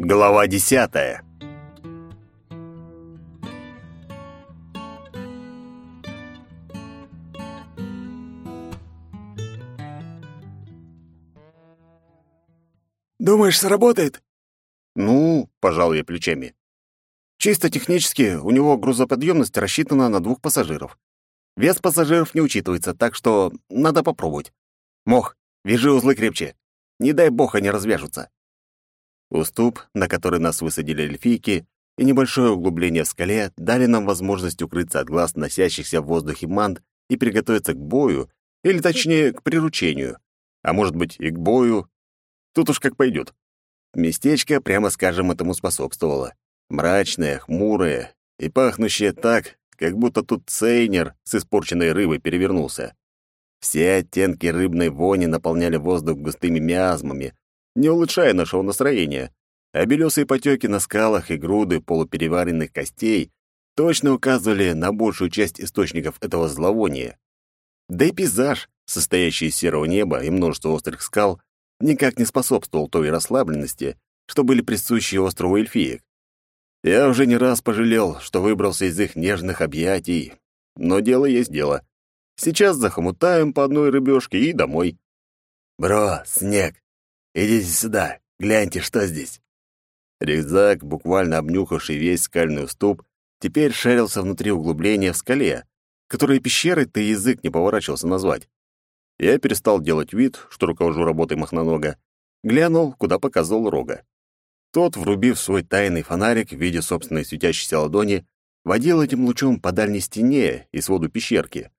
Глава десятая. «Думаешь, сработает?» Ну, пожал я плечами. Чисто технически у него грузоподъемность рассчитана на двух пассажиров. Вес пассажиров не учитывается, так что надо попробовать. Мох, вяжи узлы крепче. Не дай бог они развяжутся. Уступ, на который нас высадили эльфийки, и небольшое углубление в скале дали нам возможность укрыться от глаз носящихся в воздухе манд и приготовиться к бою, или точнее, к приручению. А может быть, и к бою. Тут уж как пойдет. Местечко, прямо скажем, этому способствовало. Мрачное, хмурое и пахнущее так, как будто тут цейнер с испорченной рыбой перевернулся. Все оттенки рыбной вони наполняли воздух густыми миазмами, не улучшая нашего настроения, а белесые потеки на скалах и груды полупереваренных костей точно указывали на большую часть источников этого зловония. Да и пейзаж, состоящий из серого неба и множества острых скал, никак не способствовал той расслабленности, что были присущи острову эльфиек. Я уже не раз пожалел, что выбрался из их нежных объятий, но дело есть дело. Сейчас захомутаем по одной рыбешке и домой. «Бро, снег, идите сюда, гляньте, что здесь». Рюкзак, буквально обнюхавший весь скальный уступ, теперь шарился внутри углубления в скале, которые пещерой-то язык не поворачивался назвать. Я перестал делать вид, что руковожу работой махнонога, глянул, куда показывал рога. Тот, врубив свой тайный фонарик в виде собственной светящейся ладони, водил этим лучом по дальней стене и своду пещерки.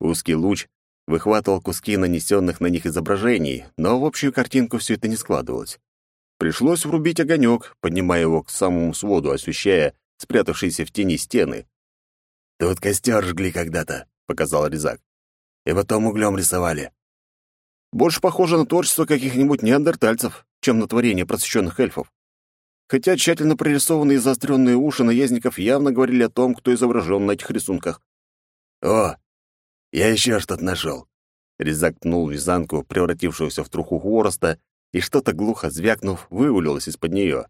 Узкий луч выхватывал куски нанесенных на них изображений, но в общую картинку все это не складывалось. Пришлось врубить огонек, поднимая его к самому своду, освещая спрятавшиеся в тени стены. «Тут костер жгли когда-то», — показал Резак. «И потом углем рисовали». Больше похоже на творчество каких-нибудь неандертальцев, чем на творение просвещенных эльфов. Хотя тщательно прорисованные заостренные уши наездников явно говорили о том, кто изображен на этих рисунках. «О, я еще что-то нашел». Резак пнул вязанку, превратившуюся в труху хвороста, и что-то глухо звякнув, вывалилось из-под нее.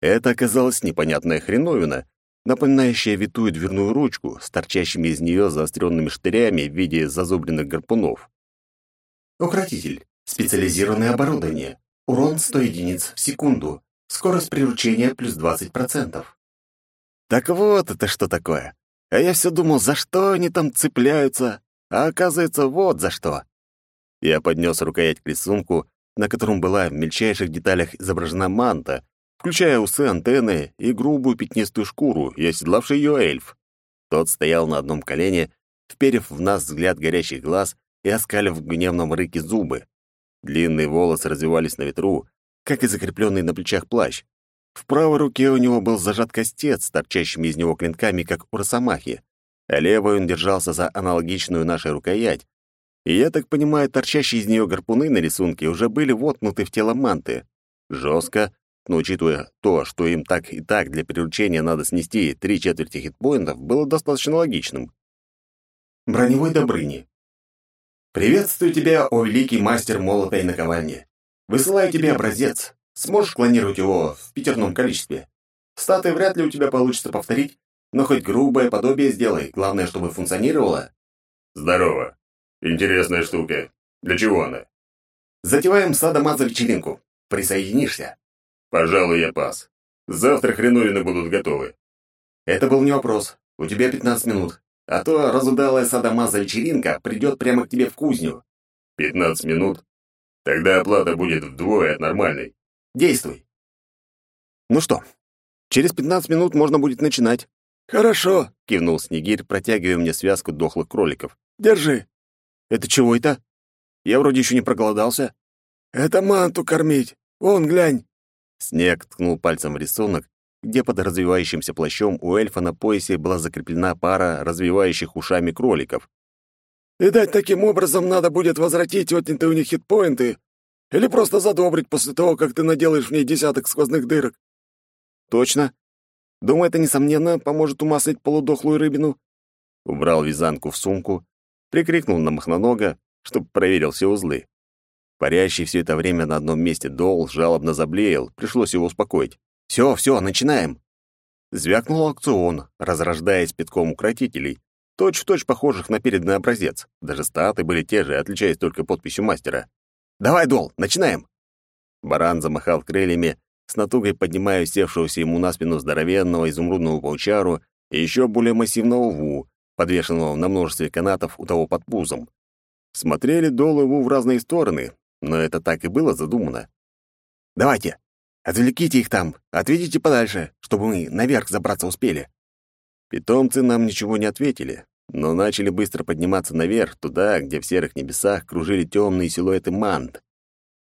Это оказалась непонятная хреновина, напоминающая витую дверную ручку с торчащими из нее заостренными штырями в виде зазубренных гарпунов. Укротитель. Специализированное оборудование. Урон 100 единиц в секунду. Скорость приручения плюс 20%. Так вот это что такое. А я все думал, за что они там цепляются, а оказывается, вот за что. Я поднес рукоять к рисунку, на котором была в мельчайших деталях изображена манта, включая усы, антенны и грубую пятнистую шкуру, и оседлавший ее эльф. Тот стоял на одном колене, вперев в нас взгляд горящих глаз и оскалив в гневном рыке зубы. Длинные волосы развивались на ветру, как и закрепленный на плечах плащ. В правой руке у него был зажат костец торчащими из него клинками, как у росомахи, левой он держался за аналогичную нашей рукоять. И я так понимаю, торчащие из нее гарпуны на рисунке уже были воткнуты в тело манты. Жестко, но учитывая то, что им так и так для приручения надо снести три четверти хитпоинтов, было достаточно логичным. Броневой Добрыни. Приветствую тебя, о великий мастер молота и наковальни. Высылаю тебе образец. Сможешь клонировать его в пятерном количестве. Статы вряд ли у тебя получится повторить, но хоть грубое подобие сделай, главное, чтобы функционировало. Здорово. Интересная штука. Для чего она? Затеваем садомаза вечеринку. Присоединишься? Пожалуй, я пас. Завтра хреновины будут готовы. Это был не вопрос. У тебя 15 минут. А то разудалая садомаза вечеринка придет прямо к тебе в кузню. 15 минут? Тогда оплата будет вдвое от нормальной. Действуй. Ну что, через 15 минут можно будет начинать. «Хорошо», — кивнул Снегирь, протягивая мне связку дохлых кроликов. «Держи». «Это чего это? Я вроде еще не проголодался». «Это манту кормить. Вон, глянь». Снег ткнул пальцем в рисунок, где под развивающимся плащом у эльфа на поясе была закреплена пара развивающих ушами кроликов. «Видать, таким образом надо будет возвратить отнятые у них хитпоинты или просто задобрить после того, как ты наделаешь в ней десяток сквозных дырок». «Точно. Думаю, это, несомненно, поможет умаслить полудохлую рыбину». Убрал вязанку в сумку, прикрикнул на махнонога, чтобы проверил все узлы. Парящий все это время на одном месте дол жалобно заблеял, пришлось его успокоить. Все, все, начинаем!» Звякнул аукцион, разрождаясь пятком укротителей, точь-в-точь похожих на переданный образец. Даже статы были те же, отличаясь только подписью мастера. «Давай, Дол, начинаем!» Баран замахал крыльями, с натугой поднимая севшегося ему на спину здоровенного изумрудного паучару и еще более массивного Ву, подвешенного на множестве канатов у того под пузом. Смотрели Дол и Ву в разные стороны, но это так и было задумано. «Давайте, отвлеките их там, отведите подальше, чтобы мы наверх забраться успели». Питомцы нам ничего не ответили, но начали быстро подниматься наверх, туда, где в серых небесах кружили темные силуэты мант.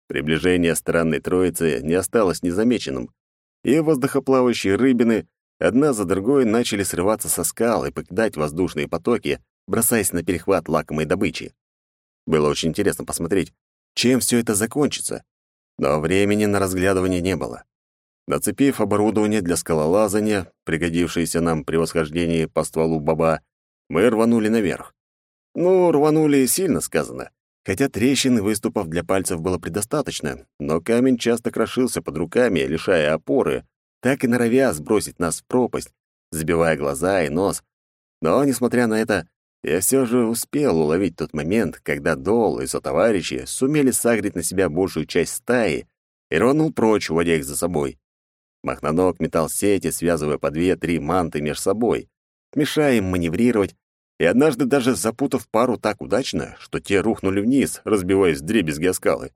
Приближение странной троицы не осталось незамеченным, и воздухоплавающие рыбины одна за другой начали срываться со скал и покидать воздушные потоки, бросаясь на перехват лакомой добычи. Было очень интересно посмотреть, чем все это закончится, но времени на разглядывание не было. Нацепив оборудование для скалолазания, пригодившееся нам при восхождении по стволу баба, мы рванули наверх. Ну, рванули сильно сказано. Хотя трещин и выступов для пальцев было предостаточно, но камень часто крошился под руками, лишая опоры, так и норовя сбросить нас в пропасть, забивая глаза и нос. Но, несмотря на это, я все же успел уловить тот момент, когда Дол и сотоварищи сумели сагрить на себя большую часть стаи и рванул прочь, уводя их за собой. Махноног метал сети, связывая по две-три манты между собой, мешая им маневрировать и однажды даже запутав пару так удачно, что те рухнули вниз, разбиваясь в дребезги о скалы.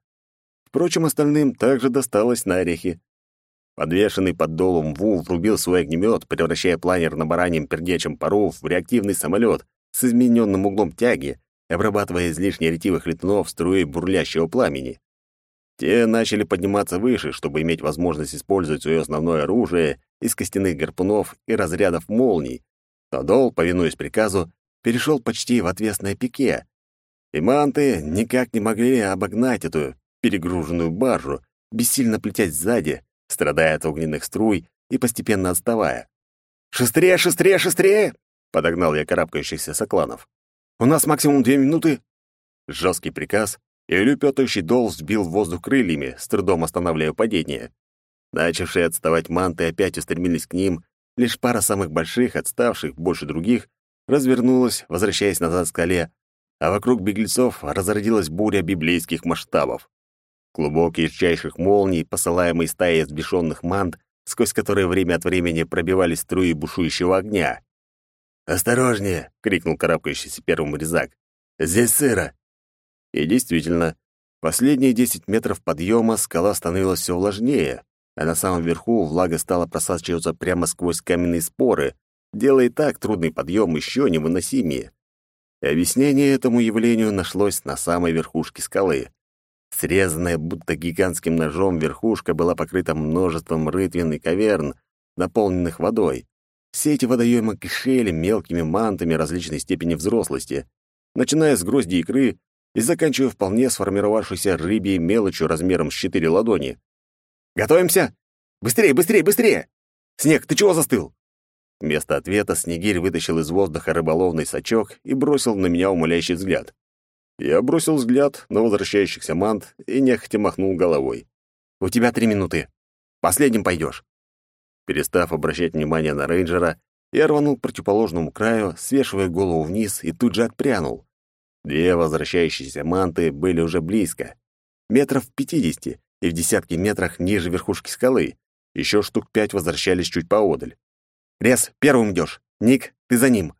Впрочем, остальным также досталось на орехи. Подвешенный под долом Ву врубил свой огнемет, превращая планер на бараньем пердячем пару в реактивный самолет с измененным углом тяги, обрабатывая излишне ретивых летунов струей бурлящего пламени. Те начали подниматься выше, чтобы иметь возможность использовать свое основное оружие из костяных гарпунов и разрядов молний. Но Дол, повинуясь приказу, перешел почти в отвесное пике, и манты никак не могли обогнать эту перегруженную баржу, бессильно плетясь сзади, страдая от огненных струй и постепенно отставая. «Шестрее, шестрее, шестрее!» — подогнал я карабкающихся сокланов. «У нас максимум две минуты!» Жесткий приказ, и лепетающий дол взбил в воздух крыльями, с трудом останавливая падение. Начавшие отставать манты опять устремились к ним, лишь пара самых больших, отставших больше других, развернулась, возвращаясь назад к скале, а вокруг беглецов разродилась буря библейских масштабов. Клубок ярчайших молний, посылаемый стаей взбешенных мант, сквозь которые время от времени пробивались струи бушующего огня. «Осторожнее!» — крикнул карабкающийся первым резак. «Здесь сыро!» И действительно, последние десять метров подъема скала становилась все влажнее, а на самом верху влага стала просачиваться прямо сквозь каменные споры, делая так трудный подъем еще невыносимее. И объяснение этому явлению нашлось на самой верхушке скалы. Срезанная будто гигантским ножом верхушка была покрыта множеством рытвин и каверн, наполненных водой. Все эти водоемы кишели мелкими мантами различной степени взрослости, начиная с грозди икры и заканчивая вполне сформировавшейся рыбьей мелочью размером с четыре ладони. «Готовимся! Быстрее, быстрее, быстрее! Снег, ты чего застыл?» Вместо ответа Снегирь вытащил из воздуха рыболовный сачок и бросил на меня умоляющий взгляд. Я бросил взгляд на возвращающихся мант и нехотя махнул головой. «У тебя три минуты. Последним пойдешь». Перестав обращать внимание на рейнджера, я рванул к противоположному краю, свешивая голову вниз и тут же отпрянул. Две возвращающиеся манты были уже близко. Метров пятидесяти и в десятке метрах ниже верхушки скалы. Еще штук пять возвращались чуть поодаль. «Рез, первым идешь. Ник, ты за ним».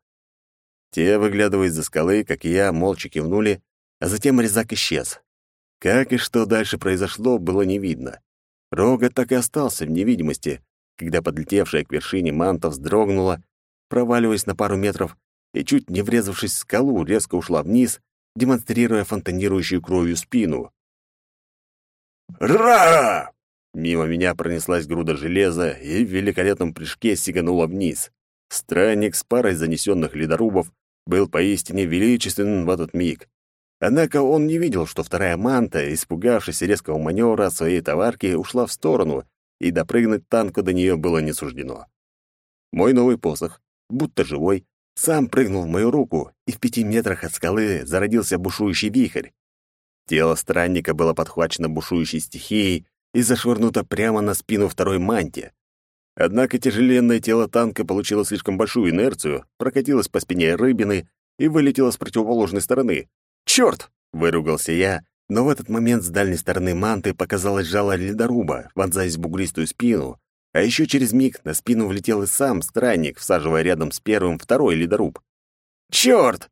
Те, выглядывая из-за скалы, как и я, молча кивнули, а затем резак исчез. Как и что дальше произошло, было не видно. Рога так и остался в невидимости, когда подлетевшая к вершине манта вздрогнула, проваливаясь на пару метров и, чуть не врезавшись в скалу, резко ушла вниз, демонстрируя фонтанирующую кровью спину. «Ра!» Мимо меня пронеслась груда железа и в великолепном прыжке сиганула вниз. Странник с парой занесенных ледорубов был поистине величественен в этот миг. Однако он не видел, что вторая манта, испугавшись резкого маневра своей товарки, ушла в сторону, и допрыгнуть танку до нее было не суждено. Мой новый посох, будто живой, сам прыгнул в мою руку, и в пяти метрах от скалы зародился бушующий вихрь. Тело странника было подхвачено бушующей стихией и зашвырнуто прямо на спину второй манте. Однако тяжеленное тело танка получило слишком большую инерцию, прокатилось по спине рыбины и вылетело с противоположной стороны. «Чёрт!» — выругался я, но в этот момент с дальней стороны манты показалось жало ледоруба, вонзаясь в бугристую спину, а еще через миг на спину влетел и сам странник, всаживая рядом с первым второй ледоруб. «Чёрт!»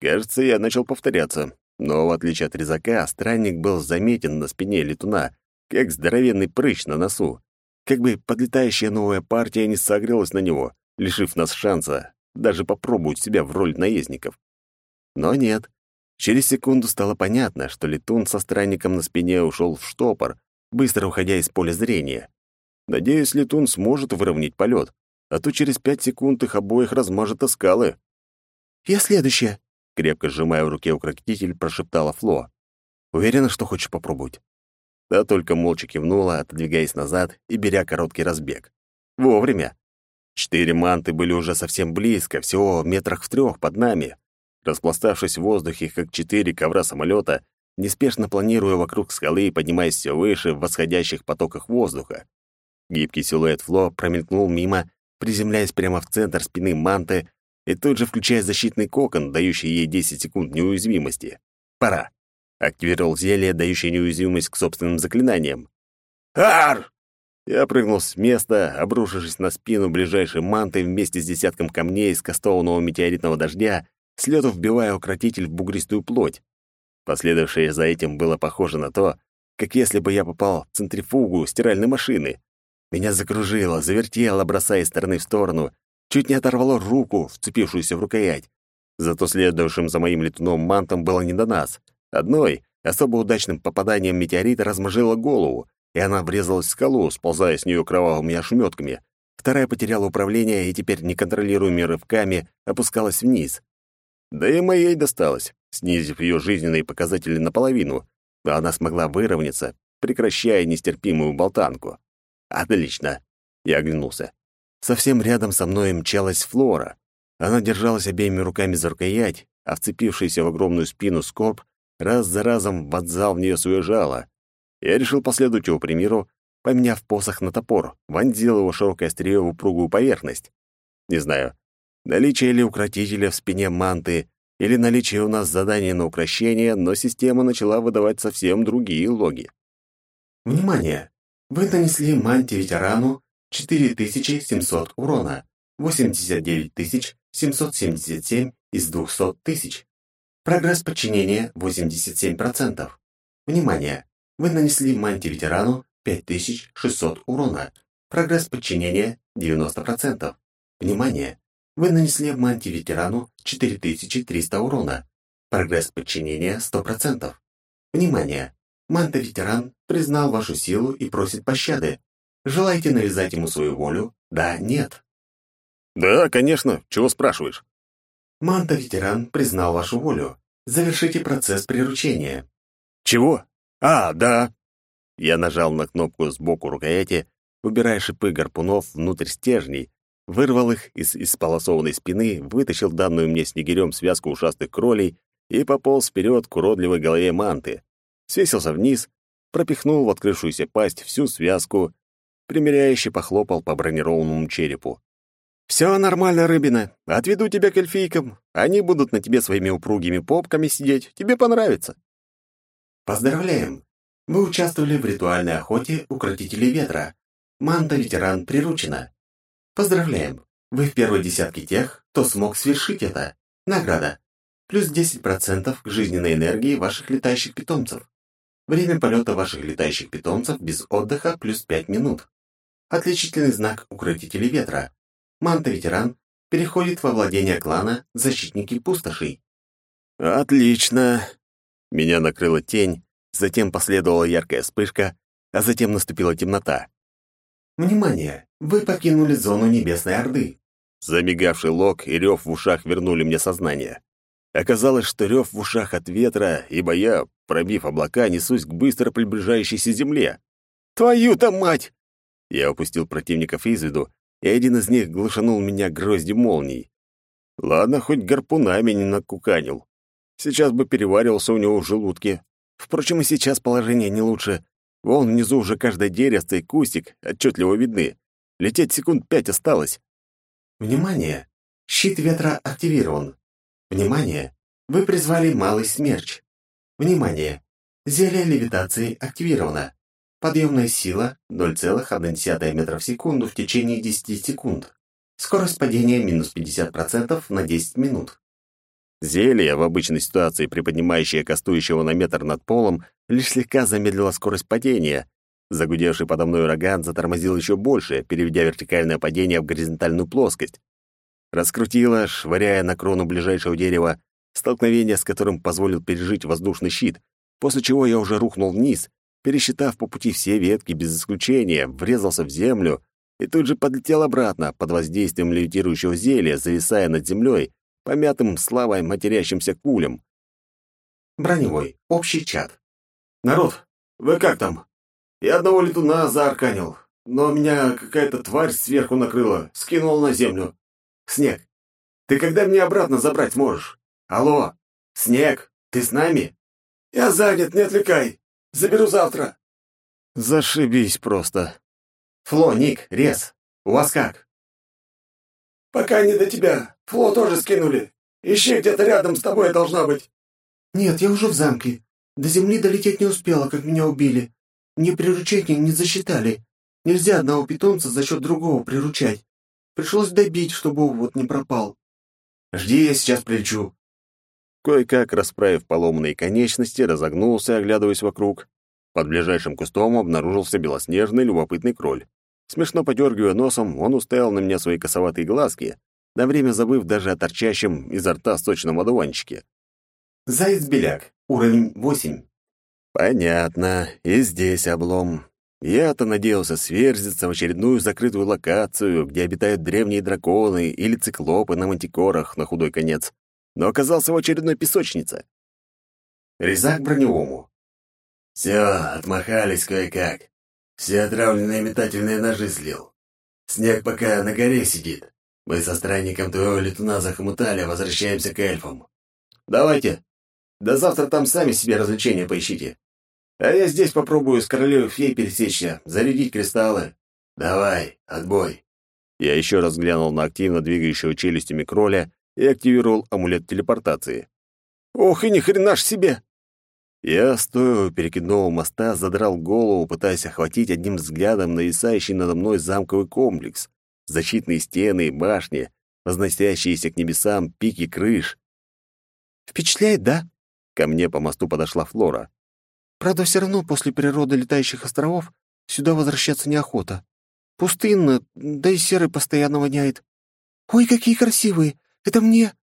Кажется, я начал повторяться, но, в отличие от резака, странник был заметен на спине летуна, как здоровенный прыщ на носу. Как бы подлетающая новая партия не согрелась на него, лишив нас шанса даже попробовать себя в роль наездников. Но нет. Через секунду стало понятно, что летун со странником на спине ушел в штопор, быстро уходя из поля зрения. Надеюсь, летун сможет выровнять полет, а то через пять секунд их обоих размажет о скалы. «Я следующая», — крепко сжимая в руке укротитель, прошептала Фло. «Уверена, что хочешь попробовать?» Та только молча кивнула, отодвигаясь назад и беря короткий разбег. Вовремя. Четыре манты были уже совсем близко, всего метрах в трех под нами. Распластавшись в воздухе, как четыре ковра самолета, неспешно планируя вокруг скалы и поднимаясь все выше в восходящих потоках воздуха. Гибкий силуэт Фло промелькнул мимо, приземляясь прямо в центр спины манты и тут же включая защитный кокон, дающий ей 10 секунд неуязвимости. Пора. Активировал зелье, дающее неуязвимость к собственным заклинаниям. «Ар!» Я прыгнул с места, обрушившись на спину ближайшей манты вместе с десятком камней из кастованного метеоритного дождя, с лету вбивая укротитель в бугристую плоть. Последовавшее за этим было похоже на то, как если бы я попал в центрифугу стиральной машины. Меня закружило, завертело, бросая из стороны в сторону, чуть не оторвало руку, вцепившуюся в рукоять. Зато следовавшим за моим летуном мантом было не до нас. Одной, особо удачным попаданием метеорита размажило голову, и она врезалась в скалу, сползая с нее кровавыми ошметками. Вторая потеряла управление и теперь неконтролируемыми рывками опускалась вниз. Да и моей досталось, снизив ее жизненные показатели наполовину, а она смогла выровняться, прекращая нестерпимую болтанку. «Отлично!» — я оглянулся. Совсем рядом со мной мчалась Флора. Она держалась обеими руками за рукоять, а вцепившийся в огромную спину скорб раз за разом вонзал в нее свое жало. Я решил последовать его примеру, поменяв посох на топор, вонзил его широкое острие в упругую поверхность. Не знаю, наличие ли укротителя в спине манты или наличие у нас задания на укрощение, но система начала выдавать совсем другие логи. Внимание! Вы нанесли манте ветерану 4700 урона, 89777 из 200 тысяч. Прогресс подчинения 87%. Внимание! Вы нанесли манти-ветерану 5600 урона. Прогресс подчинения 90%. Внимание! Вы нанесли манти-ветерану 4300 урона. Прогресс подчинения 100%. Внимание! Манта-ветеран признал вашу силу и просит пощады. Желаете навязать ему свою волю? Да, нет. Да, конечно. Чего спрашиваешь? Манта-ветеран признал вашу волю. Завершите процесс приручения. Чего? А, да. Я нажал на кнопку сбоку рукояти, убирая шипы гарпунов внутрь стержней, вырвал их из исполосованной спины, вытащил данную мне снегирем связку ушастых кролей и пополз вперед к уродливой голове манты. Свесился вниз, пропихнул в открывшуюся пасть всю связку примиряюще похлопал по бронированному черепу. «Все нормально, рыбина. Отведу тебя к эльфийкам. Они будут на тебе своими упругими попками сидеть. Тебе понравится». Поздравляем! Вы участвовали в ритуальной охоте укротителей ветра. Манта-ветеран приручена. Поздравляем! Вы в первой десятке тех, кто смог свершить это. Награда. Плюс 10% к жизненной энергии ваших летающих питомцев. Время полета ваших летающих питомцев без отдыха плюс 5 минут. Отличительный знак укротителей ветра. Манта-ветеран переходит во владение клана «Защитники пустошей». «Отлично!» Меня накрыла тень, затем последовала яркая вспышка, а затем наступила темнота. «Внимание! Вы покинули зону Небесной Орды!» Замигавший лог и рев в ушах вернули мне сознание. Оказалось, что рев в ушах от ветра, ибо я, пробив облака, несусь к быстро приближающейся земле. «Твою-то мать!» Я упустил противников из виду, и один из них глушанул меня гроздью молний. Ладно, хоть гарпунами не накуканил. Сейчас бы переваривался у него в желудке. Впрочем, и сейчас положение не лучше. Вон внизу уже каждое деревце и кустик отчетливо видны. Лететь секунд пять осталось. Внимание! Щит ветра активирован. Внимание! Вы призвали малый смерч. Внимание! Зелье левитации активировано. Подъемная сила 0,1 метров в секунду в течение 10 секунд. Скорость падения минус 50% на 10 минут. Зелье, в обычной ситуации приподнимающее кастующего на метр над полом, лишь слегка замедлило скорость падения. Загудевший подо мной ураган затормозил еще больше, переведя вертикальное падение в горизонтальную плоскость. Раскрутило, швыряя на крону ближайшего дерева, столкновение с которым позволил пережить воздушный щит, после чего я уже рухнул вниз, пересчитав по пути все ветки без исключения, врезался в землю и тут же подлетел обратно под воздействием левитирующего зелья, зависая над землей, помятым славой матерящимся кулем. Броневой. Общий чат. «Народ, вы как там? Я одного летуна заарканил, но меня какая-то тварь сверху накрыла, скинула на землю. Снег, ты когда меня обратно забрать можешь? Алло, Снег, ты с нами?» «Я занят, не отвлекай. Заберу завтра». Зашибись просто. «Фло, Ник, Рез, у вас как?» «Пока не до тебя. Фло тоже скинули. Ищи где-то рядом с тобой должна быть». «Нет, я уже в замке. До земли долететь не успела, как меня убили. Мне приручение не засчитали. Нельзя одного питомца за счет другого приручать. Пришлось добить, чтобы вот не пропал. Жди, я сейчас прилечу». Кое-как, расправив поломанные конечности, разогнулся, оглядываясь вокруг. Под ближайшим кустом обнаружился белоснежный любопытный кроль. Смешно подергивая носом, он уставил на меня свои косоватые глазки, на время забыв даже о торчащем изо рта сочном одуванчике. «Заяц-беляк, уровень 8». «Понятно. И здесь облом. Я-то надеялся сверзиться в очередную закрытую локацию, где обитают древние драконы или циклопы на мантикорах на худой конец, но оказался в очередной песочнице. Резак броневому. Все, отмахались кое-как. Все отравленные метательные ножи слил. Снег пока на горе сидит. Мы со странником твоего летуна захомутали, возвращаемся к эльфам. Давайте. До завтра там сами себе развлечения поищите. А я здесь попробую с королевой фей пересечься, зарядить кристаллы. Давай, отбой. Я еще раз глянул на активно двигающего челюстями кроля и активировал амулет телепортации. «Ох и ни хрена ж себе!» Я, стоя у перекидного моста, задрал голову, пытаясь охватить одним взглядом нависающий надо мной замковый комплекс, защитные стены и башни, возносящиеся к небесам пики крыш. «Впечатляет, да?» Ко мне по мосту подошла Флора. «Правда, все равно после природы летающих островов сюда возвращаться неохота. Пустынно, да и серый постоянно воняет. Ой, какие красивые! Это мне...»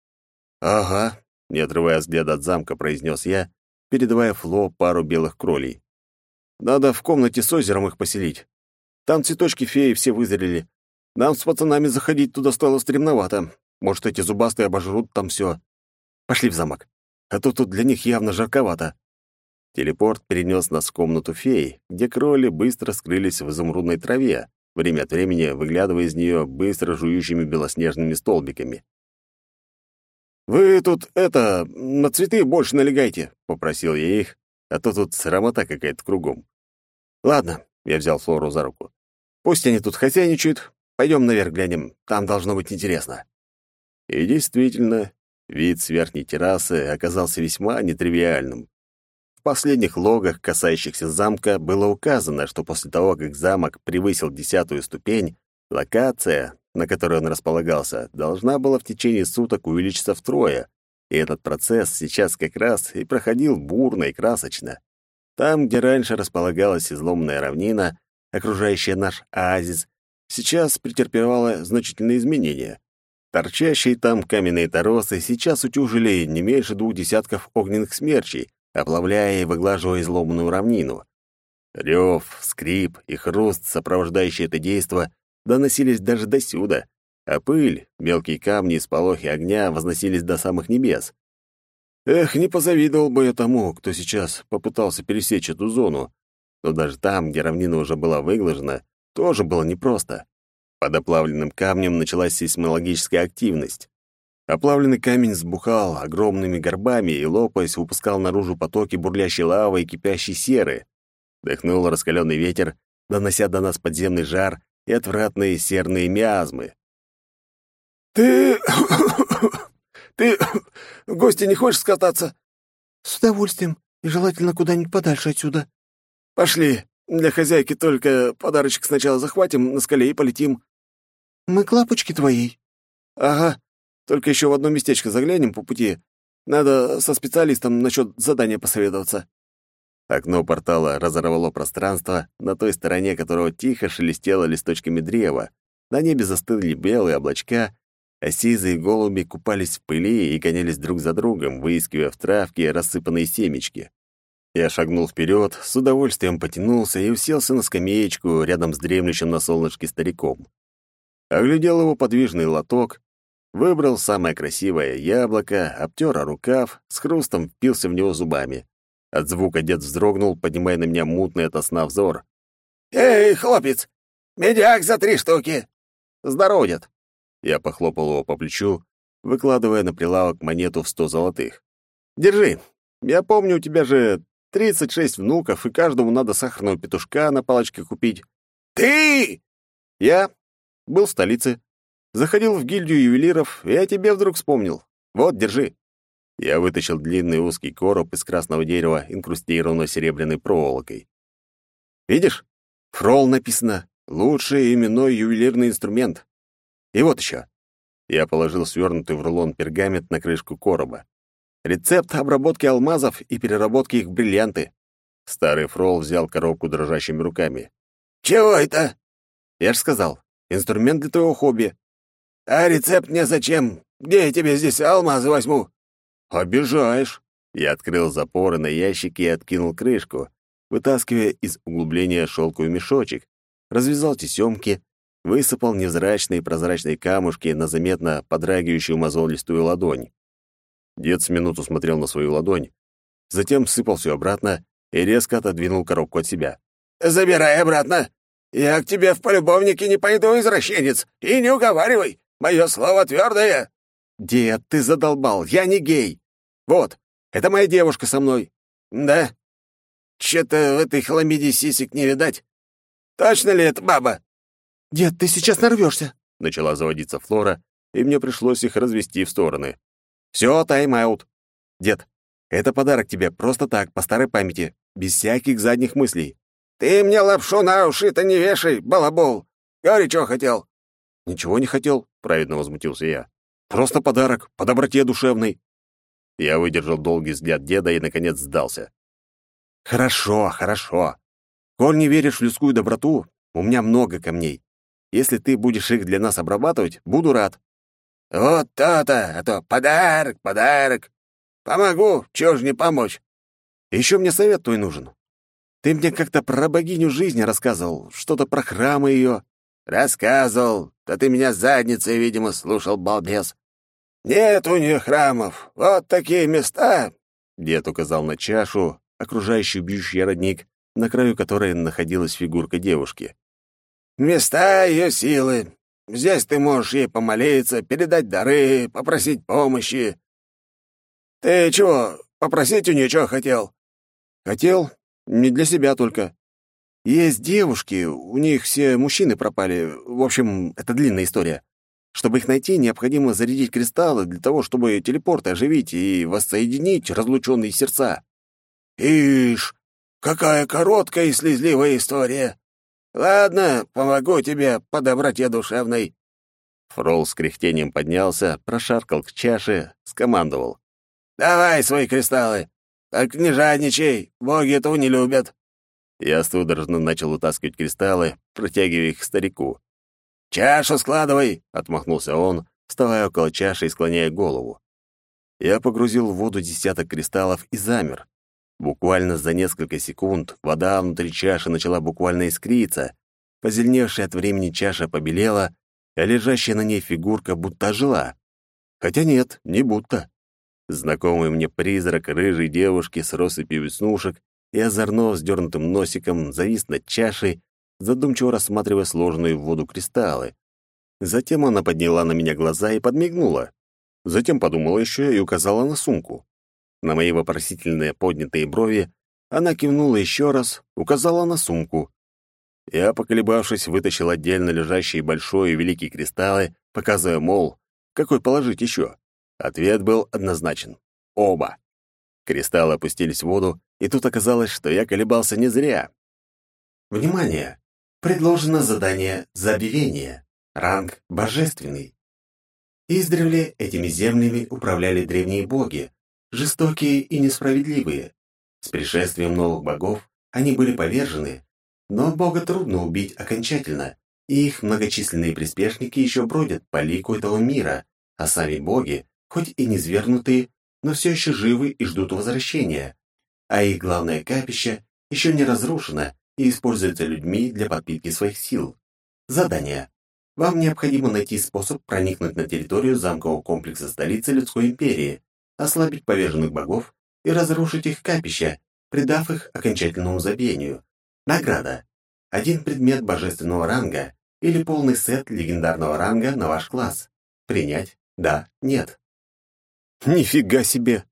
«Ага», — не отрывая взгляда от замка, произнес я, передавая Фло пару белых кролей. «Надо в комнате с озером их поселить. Там цветочки феи все вызрели. Нам с пацанами заходить туда стало стремновато. Может, эти зубастые обожрут там все. Пошли в замок. А то тут для них явно жарковато». Телепорт перенес нас в комнату феи, где кроли быстро скрылись в изумрудной траве, время от времени выглядывая из нее быстро жующими белоснежными столбиками. «Вы тут, это, на цветы больше налегайте», — попросил я их, а то тут срамота какая-то кругом. «Ладно», — я взял Флору за руку. «Пусть они тут хозяйничают. Пойдем наверх глянем, там должно быть интересно». И действительно, вид с верхней террасы оказался весьма нетривиальным. В последних логах, касающихся замка, было указано, что после того, как замок превысил десятую ступень, локация, на которой он располагался, должна была в течение суток увеличиться втрое, и этот процесс сейчас как раз и проходил бурно и красочно. Там, где раньше располагалась изломанная равнина, окружающая наш оазис, сейчас претерпевала значительные изменения. Торчащие там каменные торосы сейчас утюжили не меньше двух десятков огненных смерчей, оплавляя и выглаживая изломанную равнину. Рев, скрип и хруст, сопровождающие это действо, доносились даже до сюда, а пыль, мелкие камни и сполохи огня возносились до самых небес. Эх, не позавидовал бы я тому, кто сейчас попытался пересечь эту зону. Но даже там, где равнина уже была выглажена, тоже было непросто. Под оплавленным камнем началась сейсмологическая активность. Оплавленный камень сбухал огромными горбами и, лопаясь, выпускал наружу потоки бурлящей лавы и кипящей серы. Дыхнул раскаленный ветер, донося до нас подземный жар и отвратные серные миазмы. «Ты... ты в гости не хочешь скататься?» «С удовольствием, и желательно куда-нибудь подальше отсюда». «Пошли. Для хозяйки только подарочек сначала захватим на скале и полетим». «Мы к лапочке твоей». «Ага. Только еще в одно местечко заглянем по пути. Надо со специалистом насчет задания посоветоваться». Окно портала разорвало пространство, на той стороне которого тихо шелестело листочками древа. На небе застыли белые облачка, а сизые голуби купались в пыли и гонялись друг за другом, выискивая в травке рассыпанные семечки. Я шагнул вперед, с удовольствием потянулся и уселся на скамеечку рядом с дремлющим на солнышке стариком. Оглядел его подвижный лоток, выбрал самое красивое яблоко, обтер рукав, с хрустом впился в него зубами. От звука дед вздрогнул, поднимая на меня мутный ото сна взор. «Эй, хлопец! Медяк за три штуки!» «Здорово, дед!» Я похлопал его по плечу, выкладывая на прилавок монету в сто золотых. «Держи. Я помню, у тебя же тридцать шесть внуков, и каждому надо сахарного петушка на палочке купить». «Ты!» «Я был в столице. Заходил в гильдию ювелиров, и о тебе вдруг вспомнил. Вот, держи». Я вытащил длинный узкий короб из красного дерева, инкрустированного серебряной проволокой. «Видишь? Фрол написано. Лучший именной ювелирный инструмент. И вот еще». Я положил свернутый в рулон пергамент на крышку короба. Рецепт обработки алмазов и переработки их в бриллианты. Старый фрол взял коробку дрожащими руками. «Чего это?» «Я ж сказал, инструмент для твоего хобби». «А рецепт мне зачем? Где я тебе здесь алмазы возьму?» «Обижаешь!» Я открыл запоры на ящике и откинул крышку, вытаскивая из углубления шелковый мешочек, развязал тесемки, высыпал невзрачные прозрачные камушки на заметно подрагивающую мозолистую ладонь. Дед с минуту смотрел на свою ладонь, затем сыпал все обратно и резко отодвинул коробку от себя. «Забирай обратно! Я к тебе в полюбовнике не пойду, извращенец, и не уговаривай! Мое слово твердое!» «Дед, ты задолбал, я не гей! Вот, это моя девушка со мной!» «Да? Чё-то в этой хламиде сисек не видать. Точно ли это баба?» «Дед, ты сейчас нарвешься!» Начала заводиться Флора, и мне пришлось их развести в стороны. «Все, тайм-аут. Дед, это подарок тебе просто так, по старой памяти, без всяких задних мыслей». «Ты мне лапшу на уши-то не вешай, балабол! Говори, что хотел!» «Ничего не хотел», — праведно возмутился я. Просто подарок, по доброте душевной. Я выдержал долгий взгляд деда и, наконец, сдался. Хорошо, хорошо. Коль не веришь в людскую доброту, у меня много камней. Если ты будешь их для нас обрабатывать, буду рад. Вот то-то, а то подарок, подарок. Помогу, чего ж не помочь. Еще мне совет твой нужен. Ты мне как-то про богиню жизни рассказывал, что-то про храмы ее. Рассказывал, да ты меня задницей, видимо, слушал, балбес. Нет у нее храмов. Вот такие места. Дед указал на чашу, окружающую бьющий родник, на краю которой находилась фигурка девушки. Места ее силы. Здесь ты можешь ей помолиться, передать дары, попросить помощи. Ты чего, попросить у нее чего хотел? Хотел, не для себя только. Есть девушки, у них все мужчины пропали. В общем, это длинная история. Чтобы их найти, необходимо зарядить кристаллы для того, чтобы телепорт оживить и воссоединить разлученные сердца. Ишь, какая короткая и слезливая история. Ладно, помогу тебе по доброте душевной. Фрол с кряхтением поднялся, прошаркал к чаше, скомандовал. «Давай свои кристаллы. Только не жадничай, боги этого не любят». Я судорожно начал вытаскивать кристаллы, протягивая их к старику. «Чашу складывай!» — отмахнулся он, вставая около чаши и склоняя голову. Я погрузил в воду десяток кристаллов и замер. Буквально за несколько секунд вода внутри чаши начала буквально искриться, позеленевшая от времени чаша побелела, а лежащая на ней фигурка будто ожила. Хотя нет, не будто. Знакомый мне призрак рыжей девушки с россыпью веснушек и озорно вздернутым носиком завис над чашей, задумчиво рассматривая сложенные в воду кристаллы. Затем она подняла на меня глаза и подмигнула. Затем подумала еще и указала на сумку. На мои вопросительные поднятые брови она кивнула еще раз, указала на сумку. Я, поколебавшись, вытащил отдельно лежащие большой и великие кристаллы, показывая, мол, какой положить еще. Ответ был однозначен. Оба. Кристаллы опустились в воду, и тут оказалось, что я колебался не зря. Внимание! Предложено задание «Забвение». Ранг «Божественный». Издревле этими землями управляли древние боги, жестокие и несправедливые. С пришествием новых богов они были повержены, но бога трудно убить окончательно, и их многочисленные приспешники еще бродят по лику этого мира, а сами боги, хоть и низвергнутые, но все еще живы и ждут возвращения. А их главное капище еще не разрушено и используется людьми для подпитки своих сил. Задание. Вам необходимо найти способ проникнуть на территорию замкового комплекса столицы Людской империи, ослабить поверженных богов и разрушить их капища, придав их окончательному забвению. Награда. Один предмет божественного ранга или полный сет легендарного ранга на ваш класс. Принять? Да, нет. Нифига себе!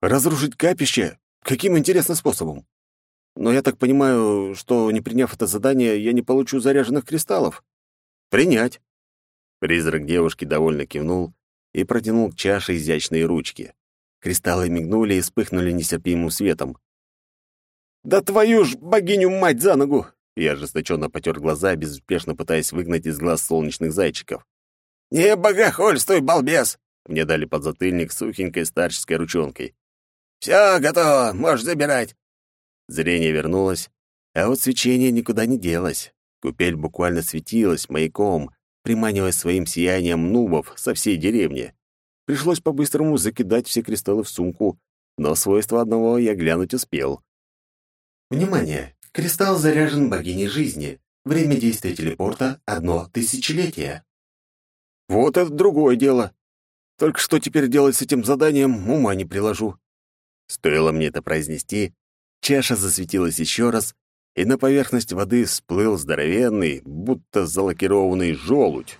Разрушить капище? Каким интересным способом? Но я так понимаю, что, не приняв это задание, я не получу заряженных кристаллов. Принять. Призрак девушки довольно кивнул и протянул к чаше изящные ручки. Кристаллы мигнули и вспыхнули нестерпимым светом. «Да твою ж богиню-мать за ногу!» Я ожесточенно потер глаза, безуспешно пытаясь выгнать из глаз солнечных зайчиков. «Не богохульствуй, балбес!» Мне дали подзатыльник сухенькой старческой ручонкой. «Все готово, можешь забирать». Зрение вернулось, а вот свечение никуда не делось. Купель буквально светилась маяком, приманивая своим сиянием нубов со всей деревни. Пришлось по-быстрому закидать все кристаллы в сумку, но свойства одного я глянуть успел. Внимание! Кристалл заряжен богиней жизни. Время действия телепорта — одно тысячелетие. Вот это другое дело. Только что теперь делать с этим заданием, ума не приложу. Стоило мне это произнести, чаша засветилась еще раз, и на поверхность воды всплыл здоровенный, будто залакированный желудь.